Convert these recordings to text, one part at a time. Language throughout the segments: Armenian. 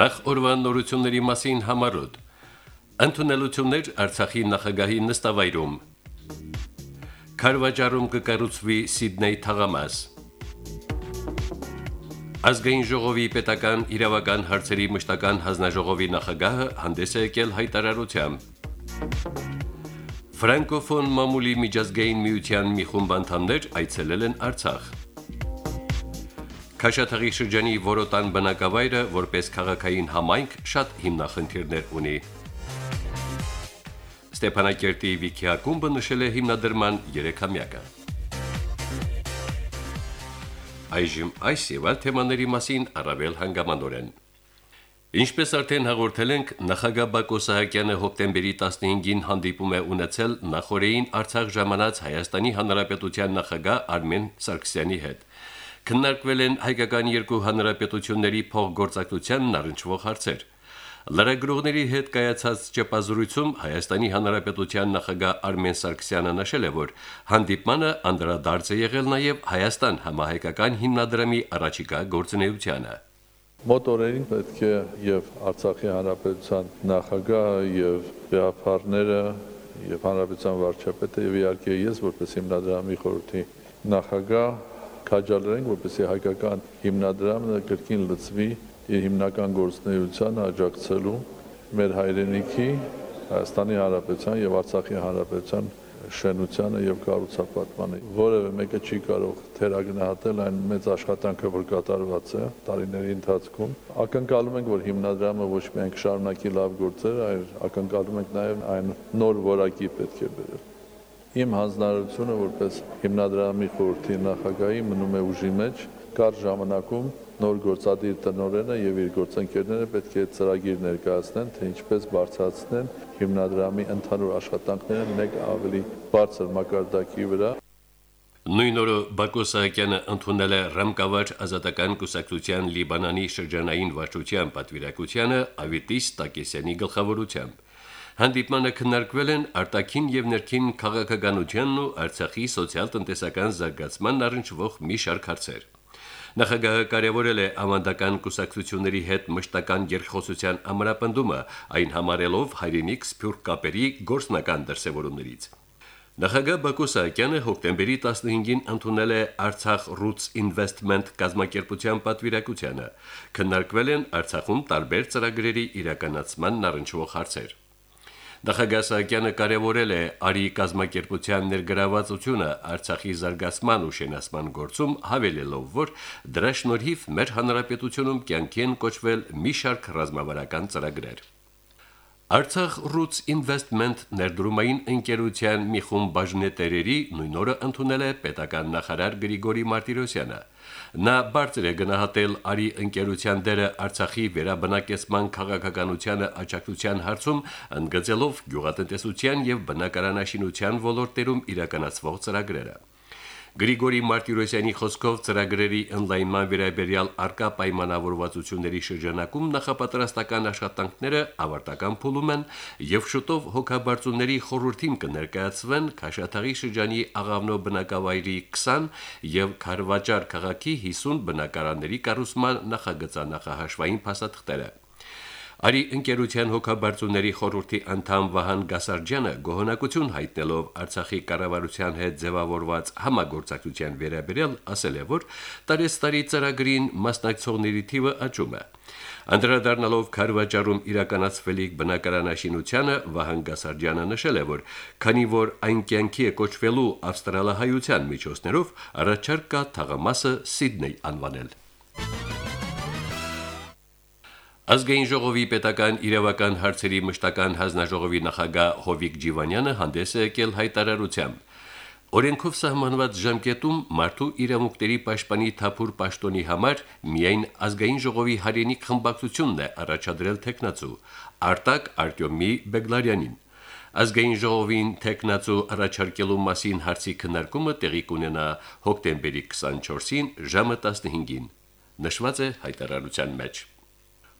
Նախ օրվա նորությունների մասին համարոտ։ Ընդունելություններ Արցախի նախագահի նստավայրում։ Կարվաճարում կկառուցվի Սիդնեյ թաղամաս։ Ազգային ժողովի պետական իրավական հարցերի մշտական հանձնաժողովի նախագահը հանդես է եկել հայտարարությամբ։ Ֆրանկոֆոն մամուլի միջազգային միության մի խումբ անդամներ այցելել են Արցախ։ Քաշաթաղի շրջանի Որոտան բնակավայրը որպես քաղաքային համայնք շատ հիմնախնդիրներ ունի։ Ստեփանակերտի Վիքի ակումբը նշել է հիմնադրման 3-ամյակը։ Այժմ այս եւ այլ թեմաների մասին առավել հանգամանորեն։ Ինչպես արդեն հաղորդել ենք, նախագահ Բակո Սահակյանը հոկտեմբերի 15-ին հանդիպում է ունեցել նախորդային Արցախ ժամանած Հայաստանի Հանրապետության նախագահ Արմեն Սարգսյանի հետ քննարկվել են հայկական երկու հանրապետությունների փոխգործակցությանն առնչվող հարցեր։ Լրագրողների հետ կայացած ճեպազրույցում Հայաստանի Հանրապետության նախագահ Արմեն Սարգսյանը նշել է, որ հանդիպմանը անդրադարձ է եղել նաև Հայաստան համահայկական հիմնադրամի առաջիկա գործունեությանը։ Մոտ օրերին պետք է եւ Արցախի Հանրապետության նախագահը եւ վեհապարները եւ Հանրապետության վարչապետը եւ իհարկե ես որպես հիմնադրամի խորհրդի նախագահ քաջալերենք, որպեսզի հայկական հիմնադրամը կրկին լծվի իր հիմնական գործունեությանը աջակցելու մեր հայրենիքի Հայաստանի Հանրապետության եւ Արցախի Հանրապետության շենությանը եւ կառուցապատմանը որևէ մեկը չի կարող թերագնահատել այն մեծ աշխատանքը որ կատարված է տարիների ընթացքում ակնկալում ենք որ հիմնադրամը ոչ միայն կշարունակի լավ գործեր այլ ակնկալում ենք նաեւ այն նոր որակի պետք է բերել Իմ հանձնարարությունը որպես հիմնադրամի խորհրդի նախագահի մնում է ուժի մեջ կար ժամանակում նոր գործադիր տնօրենը եւ իր գործընկերները պետք է ծրագիր ներկայացնեն, թե ինչպես բարձրացնեն հիմնադրամի ընդհանուր աշխատանքները մեկ ավելի բարձր մակարդակի վրա։ Նույն օրը Բակո Սահակյանը ընդունել է Ռամկավար ազատական կուսակցության Լիբանանի շրջանային վարչության պատվիրակությանը Ավիտիս Տակեսյանի գլխավորությամբ։ Հանդիպմանը քննարկվել են արտաքին եւ ներքին քաղաքականությանն ու Արցախի սոցիալ-տնտեսական զարգացմանն առնչվող մի շարք հարցեր։ Նախագահը կարևորել է ավանդական կուսակցությունների հետ մշտական երկխոսության ամրապնդումը, այն համարելով հայրենիք սփյուռք կապերի գործնական դրսևորումներից։ Նախագահ Բակո Սահակյանը հոկտեմբերի 15-ին ընդունել է Արցախ Roots Investment կազմակերպության պատվիրակությանը։ Քննարկվել են Արցախում տարբեր ծրագրերի իրականացման առնչվող հարցեր։ Նախագահ Սահակյանը կարևորել է արի կազմակերպության ներգրավվածությունը Արցախի զարգացման ու շենացման գործում, հավելելով, որ դրա շնորհիվ մեր հանրապետությունում կյանքի են կոչվել մի շարք ռազմավարական ծրագրեր։ Արցախ Roots Investment ներդրումային ընկերության մի խումբ բաժնետերերի նույն օրը ընդունել է պետական նախարար Գրիգորի Մարտիրոսյանը։ Նա բարձր է գնահատել արի ընկերության դերը Արցախի վերաբնակեցման քաղաքականությանը աջակցության հարցում, ընդգծելով գյուղատնտեսության եւ բնակարանաշինության ոլորտերում իրականացվող ծրագրերը։ Գրիգորի Մարտիրոսյանի խոսքով ծրագրերի ընդլայնման վերաբերյալ արկա պայմանավորվածությունների շրջանակում նախապատրաստական աշխատանքները ավարտական փուլում են եւ շուտով հոգաբարձուների խորհրդին կներկայացվեն Քաշաթաղի շրջանի Աղավնո բնակավայրի 20 եւ Խարվաճար քաղաքի 50 բնակարանների կառուցման նախագծանախահաշվային փաստաթղթերը։ Արի ընկերության հոգաբարձուների խորհրդի անդամ Վահան Գասարջյանը գոհնակություն հայտնելով Արցախի կառավարության հետ ձևավորված համագործակցության վերաբերյալ ասել է, որ տարեստարի ծրագրին մասնակցողների թիվը աճում է։ Անդրադառնալով Խարվաճարում իրականացվելիք բնակարանաշինությանը Վահան Գասարջյանը նշել է, որ քանի որ այն կյանքի է կոչվելու ավստրալահայության միջոցներով, առաջարկ կա թաղամասը Սիդնեյ անվանել։ Ազգային ժողովի պետական իրավական հարցերի մշտական հանձնաժողովի նախագահ Հովիկ Ջիվանյանը հանդես է եկել հայտարարությամբ։ Օրենքով սահմանված ժամկետում մարդու իրավունքների պաշտպանի թափուր պաշտոնի համար միայն ազգային ժողովի հայրենիք խմբակցությունն է առաջադրել տեխնացու Արտակ Արտյոմի Բեգլարյանին։ Ազգային ժողովին տեխնացու առաջարկելու մասին հարցի քննարկումը տեղի կունենա հոկտեմբերի 24-ին ժամը 15-ին։ Նշված է հայտարարության մեջ։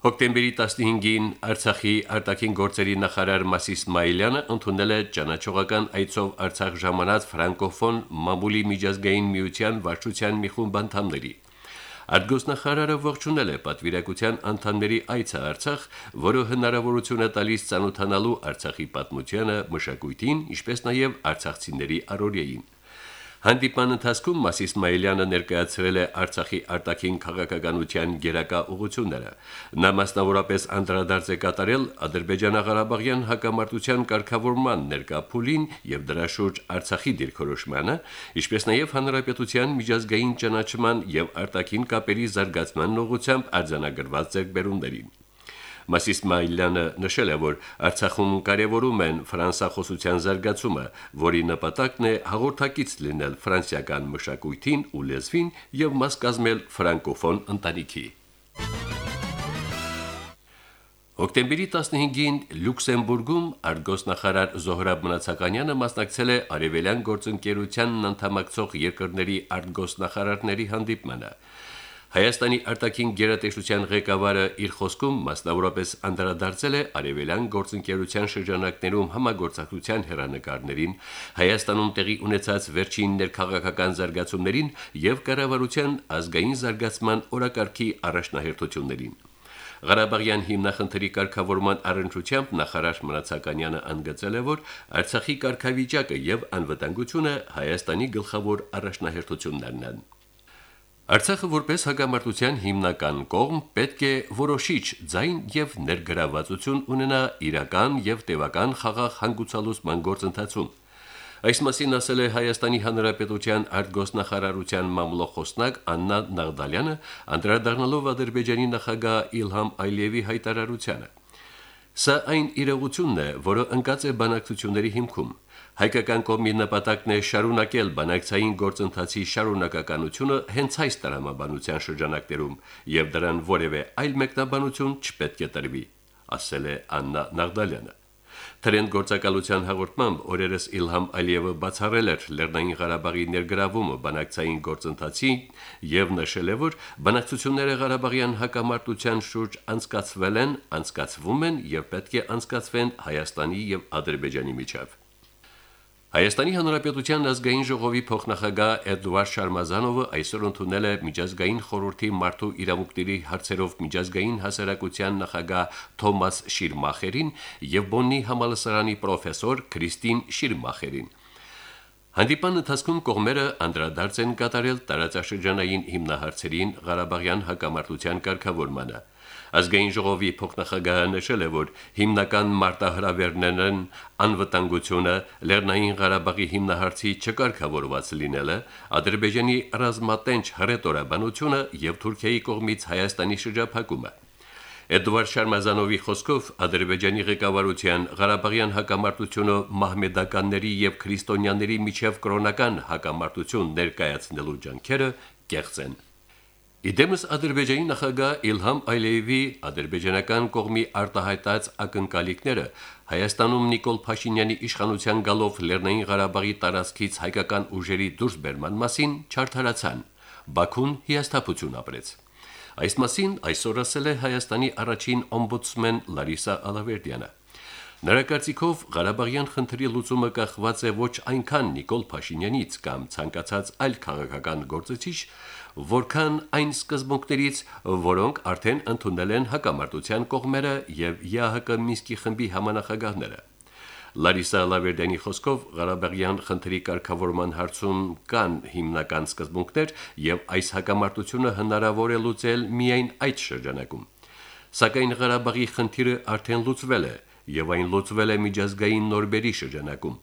Հոկտեմբերի 15-ին Արցախի արտաքին գործերի նախարար Մասիս Մայլյանը ընդունել է ճանաչողական այցով Արցախ ժամանած ֆրանկոֆոն մամուլի միջազգային միության վարչության մի խումբ անդամների։ Արտգոսնախարարը ողջունել է պատվիրակության անդամների այցը Արցախ, որը հնարավորություն է տալիս ցանոթանալու Արցախի պատմությանը, մշակույթին, ինչպես նաև արցախցիների առօրյային։ Հանդիպան ընթացքում Մաս Իսմայելյանը ներկայացրել է Արցախի արտաքին քաղաքականության գերակա ուղությունները։ Նա մասնավորապես անդրադարձ է կատարել Ադրբեջանա-Ղարաբաղյան հակամարտության կարգավորման ներկա փուլին եւ դրա շուրջ Արցախի դիրքորոշմանը, ինչպես նաև հանրապետության միջազգային ճանաչման եւ արտաքին կապերի զարգացման ուղղությամբ արձանագրված ձեռքբերումներին։ Մասիսմայլյանը նշել է, որ Արցախում կարևորում են ֆրանսախոսության զարգացումը, որի նպատակն է հաղորդակից լինել ֆրանսիական մշակույթին ու լեզվին եւ մաս կազմել ֆրանկոֆոն ընտանիքի։ Հոկտեմբերի 15-ին Լյուքսեմբուրգում արտգոսնախարար Զոհրաբ Մնացականյանը մասնակցել է Արևելյան գործընկերության անդամակցող երկրների արտգոսնախարարների հանդիպմանը։ Հայաստանի արտաքին գերատեսչության ղեկավարը իր խոսքում մասնավորապես անդրադարձել է Արևելյան գործընկերության շրջանակներում համագործակցության հերանեկարներին, Հայաստանում տեղի ունեցած վերջին ներքաղաքական զարգացումներին եւ կառավարության ազգային զարգացման օրակարգի առաջնահերթություններին։ Ղարաբաղյան հիմնախնդրի կարգավորման առընչությամբ նախարար Մնացականյանը ընդգծել է, որ Արցախի կարգավիճակը եւ անվտանգությունը Հայաստանի գլխավոր առաջնահերթություններն են։ Արցախը որպես հակամարտության հիմնական կողմ պետք է որոշիչ ձայն եւ ներգրավվածություն ունենա իրական եւ տևական խաղաղ հանգուցալուծման գործընթացում։ Այս մասին ասել է Հայաստանի Հանրապետության արտգոսնախարարության մամլոխոսնակ Աննա Նաղդալյանը, անդրադառնալով Ադրբեջանի նախագահ Իլհամ Ալիևի հայտարարությանը։ Սա այն իրողությունն է, որը ընկած է բանակցությունների հիմքում։ Հայկական կողմի նպատակն է շարունակել բանակցային գործընթացի շարունակականությունը հենց այս տրամաբանության շրջանակներում, եւ դրան որևէ այլ մեկնաբանություն չպետք է տրվի, ասել է Աննա Նաղդալյանը։ Տրենդ գործակալության հաղորդմամբ օրերս Իլհամ Ալիևը բացառել էր Լեռնային Ղարաբաղի ներգրավումը բանակցային գործընթացի եւ նշել է, որ բանակցությունները Ղարաբաղյան հակամարտության շուրջ անցկացվել են, անցկացվում են եւ պետք է անցկացվեն Հայաստանի եւ Ադրբեջանի միջև։ Հայաստանի Հանրապետության ազգային ժողովի փոխնախագահ Էդվարդ Շարմազանովը այսօր ընդունել է միջազգային խորհրդի մարդու իրավունքների հարցերով միջազգային հասարակության նախագահ Թոմաս Շիրմախերին եւ Բոննի համալսարանի պրոֆեսոր Քրիստին Շիրմախերին։ Հանդիպան ընթացքում կողմերը անդրադարձ են կատարել տարածաշրջանային հիմնահարցերին Ղարաբաղյան հակամարտության կարգավորմանը։ Ազգային ժողովի փոխնախագահը նշել է, որ հիմնական մարտահրավերներն են անվտանգությունը, Լեռնային Ղարաբաղի հիմնահարցի չկարգավորված լինելը, Ադրբեջանի ռազմատենչ հռետորաբանությունը եւ Թուրքիայի կողմից Հայաստանի շրջափակումը։ Էդվարդ Շարմազանովի խոսքով Ադրբեջանի ղեկավարության Ղարաբաղյան հակամարտությունը մահմեդականների եւ քրիստոնյաների միջև կրոնական հակամարտություն ներկայացնելու ջանքերը կեղծ են։ Իդեմս Ադրբեջանի նախագահ Իլհամ Ալիևի ադրբեջանական կողմի արտահայտած ակնկալիքները Հայաստանում Նիկոլ Փաշինյանի իշխանության գալով Լեռնային Ղարաբաղի տարածքից հայկական ուժերի դուրսբերման մասին չարթարացան։ Բաքուն հիասթափություն ապրեց։ Այս մասին այսօր ասել է Հայաստանի առաջին օմբուդսմեն Լարիսա Ալավերդյանը։ Նրա կարծիքով Ղարաբաղյան խնդրի լուծումը կախված է ոչ այնքան Նիկոլ Փաշինյանից կամ ցանկացած այլ քաղաքական գործիչ, որքան այն սկզբունքներից, որոնք արդեն ընդունել են հակամարտության կողմերը եւ ՀՀԿ Մինսկի խմբի համանախագահները։ Լարիսա Լավերդյանի խոսքով Ղարաբաղյան խնդրի կարգավորման հարցում կան հիմնական սկզբունքներ եւ այս հակամարտությունը հնարավոր է լուծել միայն այդ շրջանակում։ Սակայն Ղարաբաղի խնդիրը արդեն լուծվել է եւ այն լուծվել է միջազգային նորբերի շրջանակում։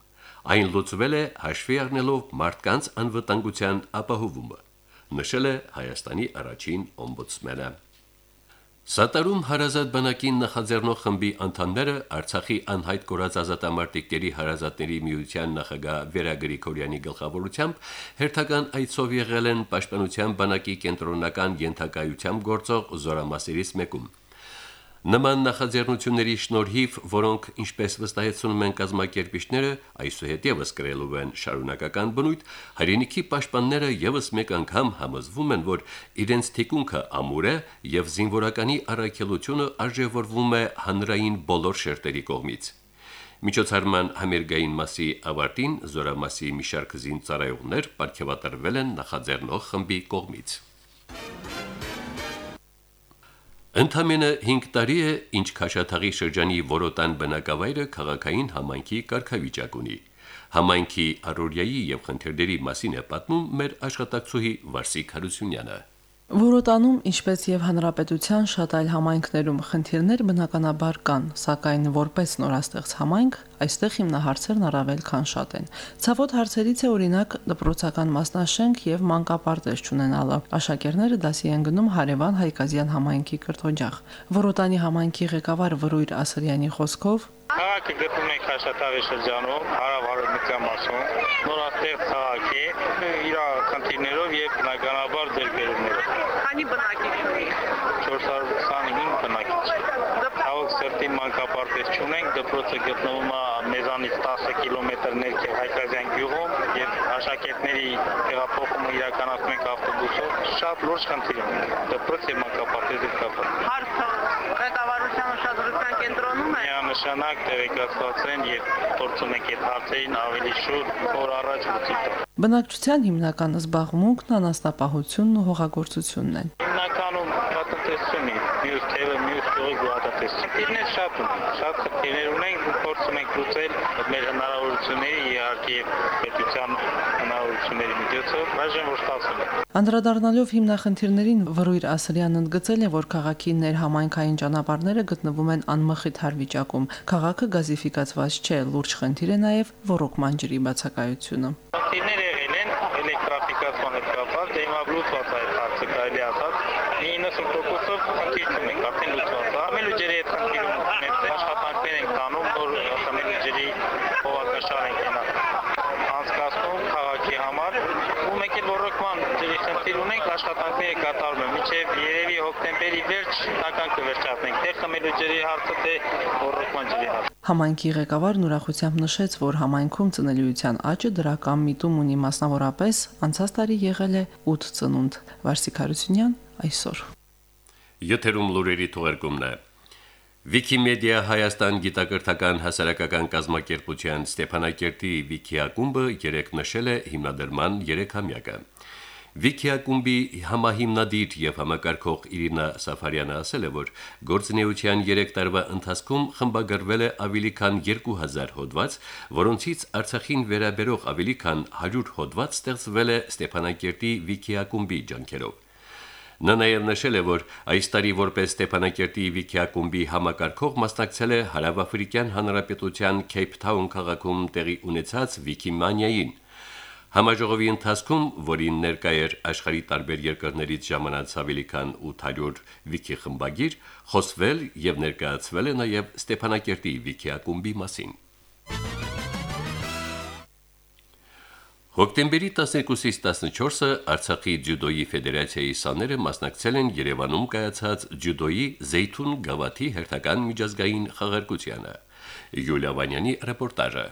Այն լուծվել է հաշվի առնելով մարդկանց անվտանգության ապահովումը, նշել է Հայաստանի առաջին օմբուդսմենը։ Սատարում հարազատ բանակին նախաձեռնող խմբի անդամները Արցախի անհայտ կորած ազատամարտիկների հարազատների միության նախագահ Վերա Գրիգորյանի գլխավորությամբ հերթական այցով եղել են Պաշտպանության բանակի կենտրոնական ենթակայությամբ գործող զորամասերից մեկում։ Նման նախաձեռնությունների շնորհիվ, որոնք, ինչպես վստահեցնում են կազմակերպիչները, այսուհետևս կրելու են շարունակական բնույթ, հայրենիքի պաշտպանները եւս մեկ անգամ համոզվում են, որ իրենց թիկունքը ամուր է եւ զինվորականի առաքելությունը արժևորվում է հանրային բոլոր շերտերի կողմից։ Միջոցառման համերգային մասի ավարտին զորամասի մի շարք զինծառայողներ ապարգևատրվել են նախաձեռնող խմբի կողմից։ Ընդամենը 5 տարի է, ինչ Քաշաթաղի շրջանի Որոտան բնակավայրը քաղաքային համայնքի կարգավիճակ ունի։ Համայնքի առօրյայի եւ խնդիրների մասին է պատմում մեր աշխատակցուհի Վարսիկ Հարությունյանը։ Որոտանում, ինչպես եւ հանրապետության շատ այլ համայնքներում խնդիրներ բնականաբար կան, սակայն որպես նորաստեղծ համայնք այստեղ հիմնահարցերն առավել քան շատ են։ Ցավոտ հարցերից է օրինակ դպրոցական մասնաշենք եւ մանկապարտեզ ճանենալը։ Աշակերտները դասի են գնում հարևան Հայկազյան համայնքի կրթօջախ։ Որոտանի համայնքի ղեկավար Վրույր Ասրյանի խոսքով Քաղաքը գտնվում է Խաշաթաղի շրջանում, հարավ-արևմտյան մասում, նորաստեղծ քաղաք է, իր խնդիրներով եւ բնականաբար ձեռքբերումներով։ Քանի բնակիչ ունի։ 425 բնակիչ։ Ցավոք սրտի մանկապարտեզ չունենք, դպրոցը գտնվում է մեզանից 10 կիլոմետր ներքև Հայկազյան գյուղում եւ աշակերտների տեղափոխումը իրականացնում ենք ավտոբուսով։ Շատ լուրջ խնդիր ունենք։ Դպրոց եւ մանկապարտեզի կապը։ Հարցը ղեկավարության ուշադրության կենտրոնում է։ Միանշանակ տեղեկացված են եւ փորձում ենք այդ հարցերին ավելի շուտ օր առաջ լուծի տալ։ Բնակչության հիմնական զբաղմունքն անաստապահությունն ու հողագործությունն են։ գյուղատնտեսություն։ Խնդիրներ շատ ունենք, շատ խնդիրներ ունենք, փորձում ենք լուծել մեր հնարավորությունների իհարկե պետության հնարավորությունների միջոցով, բաժան որ ստացվում է։ Անդրադառնալով հիմնախնդիրներին Վրույր Ասրյանն ընդգծել է, որ քաղաքի ներհամայնքային ճանապարհները գտնվում են անմխիթար վիճակում։ Քաղաքը գազիֆիկացված չէ, լուրջ խնդիր է նաև ռոռոկման ջրի բացակայությունը։ Խնդիրներ եղել են էլեկտրաֆիկացման հետ կապված, դե հիմա լուծված է այդ հարցը կարելի ասած։ 90%-ով խնդիր չունենք, արդեն լուծված է։ Ամենու ջրի հետ խնդիր ունենք, աշխատանքներ ենք տանում, որ ամենու ջրի հողակաշար ենք հենա անցկացնում քաղաքի համար ռոռոկման ջրի խնդիր ունենք աշխատանքները կատարում են մինչև երևի հոկտեմբերի վերջ նական կվերջացնենք թե խմելու ջրի հարցը թե ռոռոկման ջրի հարցը Համայնքի ղեկավարն ուրախությամբ նշեց, որ համայնքում ծնելիության աճը դրական միտում ունի մասնավորապես անցած տարի եղել է 8 ծնունդ։ Վարսիկ Հարությունյան այսօր։ Եթերում լուրերի թողարկումն է։ Wikimedia Հայաստան գիտակրթական հասարակական կազմակերպության Ստեփանակերտի Վիքիակումբը երեք նշել է հիմնադրման 3-ամյակը։ Վիքիակումբի համահիմնադիր եւ համակարգող Իրինա Սաֆարյանը ասել է, որ գործնեության 3 տարվա ընթացքում խմբագրվել է ավելի քան 2000 հոդված, որոնցից Արցախին վերաբերող ավելի քան 100 հոդված ստեղծվել է Ստեփանակերտի Վիքիակումբի ջանքերով։ Նա նաև նշել է, որ այս տարի որպես Ստեփանակերտի Վիքիակումբի համակարգող մասնակցել է Հարավաֆրիկյան Հանրապետության Քեյփթաուն քաղաքում տեղի ունեցած Վիքիմանիային։ Համաժողովի ընթացքում, որին ներկա էր աշխարհի տարբեր երկրներից ժամանած ավելի քան 800 վիքի խմբագիր, խոսվել եւ ներկայացվել է նաեւ Ստեփանակերտի Վիքիակումբի մասին։ Հոկտեմբերի 12-ից 14-ը Արցախի ջյուդոյի ֆեդերացիայի սաները մասնակցել են Երևանում կայացած ջյուդոյի Զեյթուն գավաթի հերթական միջազգային խաղարկությանը։ Յուլիա Վանյանի ռեպորտաժը։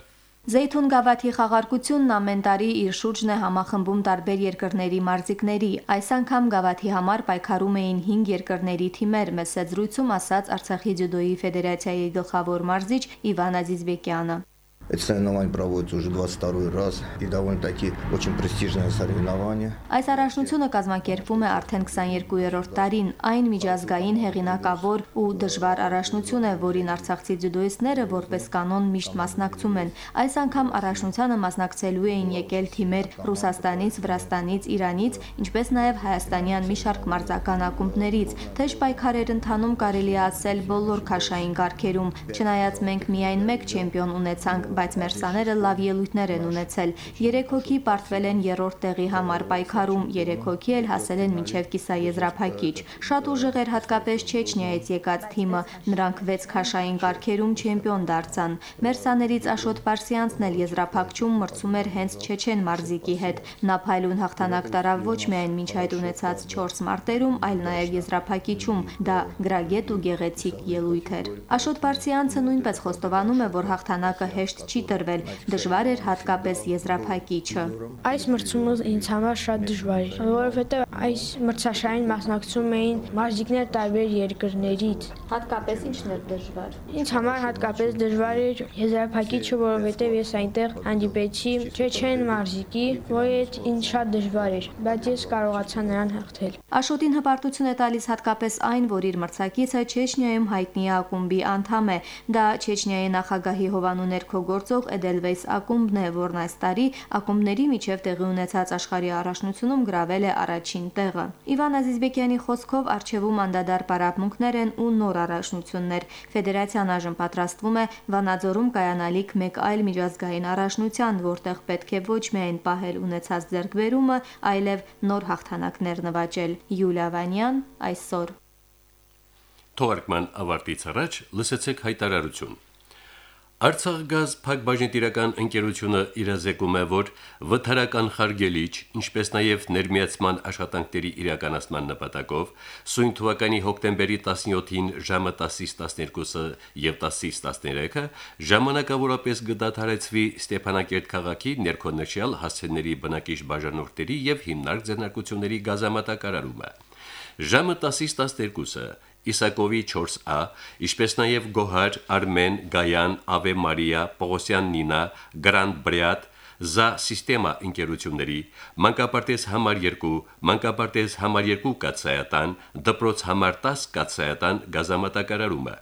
Զեյթուն գավաթի խաղարկությունն ամեն տարի իր շուրջն է համախմբում տարբեր երկրների մարզիկների։ Այս անգամ գավաթի համար պայքարում էին 5 երկրների թիմեր, մեծ զրույցում ասաց Արցախի ջյուդոյի ֆեդերացիայի գլխավոր մարզիչ Իվան Ազիզբեկյանը։ Это соревнование проводится уже 22 раз и довольно-таки очень престижное соревнование. Այս առաջնությունը կազմակերպվում է արդեն 22-րդ տարին։ Այն միջազգային հեղինակավոր ու դժվար առաջնություն է, որին արցախցի ձյուդոիստները որպես կանոն միշտ մասնակցում են։ Այս անգամ առաջնությանը մասնակցելու էին եկել թիմեր Ռուսաստանից, Վրաստանից, Իրանից, ինչպես նաև հայաստանյան մի շարք մարզական ակումբներից։ Թեժ պայքարեր ընթանում կարելի է ասել բոլոր քաշային գարկերում։ Չնայած մենք միայն մեկ չեմպիոն ունեցանք, բայց մեր սաները լավ ելույթներ են ունեցել։ 3 հոգի պարտվել են երրորդ տեղի համար պայքարում, 3 հոգի էլ հասել են մինչև կիսաեզրափակիչ։ Շատ ուժեղ էր հատկապես Չեչնիայից եկած թիմը, նրանք 6 քաշային կարգերում չեմպիոն դարձան։ Մեր սաներից Աշոտ Պարսյանցն էլ եզրափակչում մրցում էր հենց Չեչեն մարզիկի հետ։ Նա փայլուն հաղթանակ տարավ ոչ միայն մինչ այդ ունեցած 4 մարտերում, այլ նաև եզրափակիչում։ Դա գրագետ ու գեղեցիկ ելույթ էր։ Աշոտ Պարսյանցը նույնպես խոստովանում է, որ հաղթանակը հեշտ չի տրվել։ Դժվար էր հատկապես եզրափակիչը։ Այս մրցումը ինձ համար շատ դժվար էր, որովհետև այս մրցաշարին մասնակցում էին մարզիկներ տարբեր երկրներից։ Հատկապես ինչն էր դժվար։ Ինձ համար հատկապես դժվար էր եզրափակիչը, որովհետև ես այնտեղ հանդիպեցի չեչեն մարզիկի, հետ ինձ շատ դժվար էր, բայց ես կարողացա նրան հաղթել։ Աշոտին հպարտություն է տալիս հատկապես այն, որ իր մրցակիցը Չեչնիայում հայտնի ակումբի անդամ է։ Դա Չեչնիայի նախագահի հովանու ներքո գործող Edelweiss ակումբն է, որն այս տարի ակումբների միջև տեղի ունեցած աշխարհի առաջնությունում գրավել է առաջին տեղը։ Իվան Ազիզբեկյանի խոսքով արխիվում անդադար պարապմունքներ են ու նոր առաջնություններ։ Ֆեդերացիան այժմ պատրաստվում է Վանաձորում կայանալիք մեկ այլ միջազգային առաջնության, որտեղ պետք է ոչ միայն պահել ունեցած ձեռքբերումը, այլև նոր հաղթանակներ նվաճել։ Յուլիա Վանյան այսօր Թողարկման ավարտից առաջ լսեցեք հայտարարություն։ Արցախ գազ փակbaşնետիրական ընկերությունը իրազեկում է, որ վթարական խարգելիչ, ինչպես նաև ներմիացման աշխատանքների իրականացման նպատակով սույն թվականի հոկտեմբերի 17-ին ժամը 10-ից 12-ը եւ 10-ից 13-ը ժամանակավորապես գդաթարեցվի Ստեփանակերտ քաղաքի ներքոննշյալ հասցեների բնակիչ բաժանորդների եւ հիմնարկ ձեռնարկությունների գազամատակարարումը։ Ժամը 10-ից 12-ը Իսակովի 4A, ինչպես նաև Գոհար, Արմեն, Գայան, Ավե Մարիա, Պողոսյան Նինա, Գրանդ Բրիատ, Զա սիստեմա ընկերությունների, մանկապարտեզ համար 2, մանկապարտեզ համար 2 կացայատան, դպրոց համար 10 կացայատան գազամատակարարումը։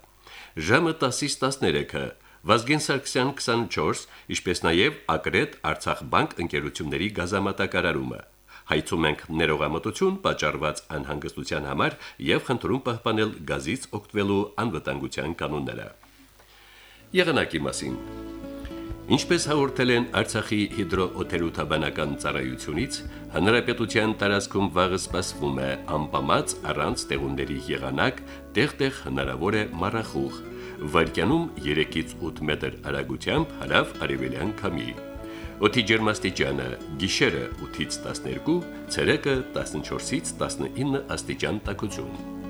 Ժամը 10-ից 13-ը Վազգեն Սարգսյան 24, ինչպես նաև Ակրետ Արցախ բանկ ընկերությունների գազամատակարարումը հայցում ենք ներողամտություն պատճառված անհանգստության համար եւ խնդրում պահպանել գազից օգտվելու անվտանգության կանոնները։ Եղանակի մասին. Ինչպես հաղորդել են Արցախի հիդրոօթերոթաբանական ծառայությունից, հնարապետության տարածքում վաղը սպասվում է անպամած առանց տեղունների եղանակ, տեղ-տեղ հնարավոր է մառախուղ։ Վարկյանում 3-ից 8 մետր արագությամբ հարավ արևելյան քամի։ Օդի ջերմաստիճանը՝ գիշերը 8-ից 12, ցերեկը 14-ից 19 աստիճան տաքություն։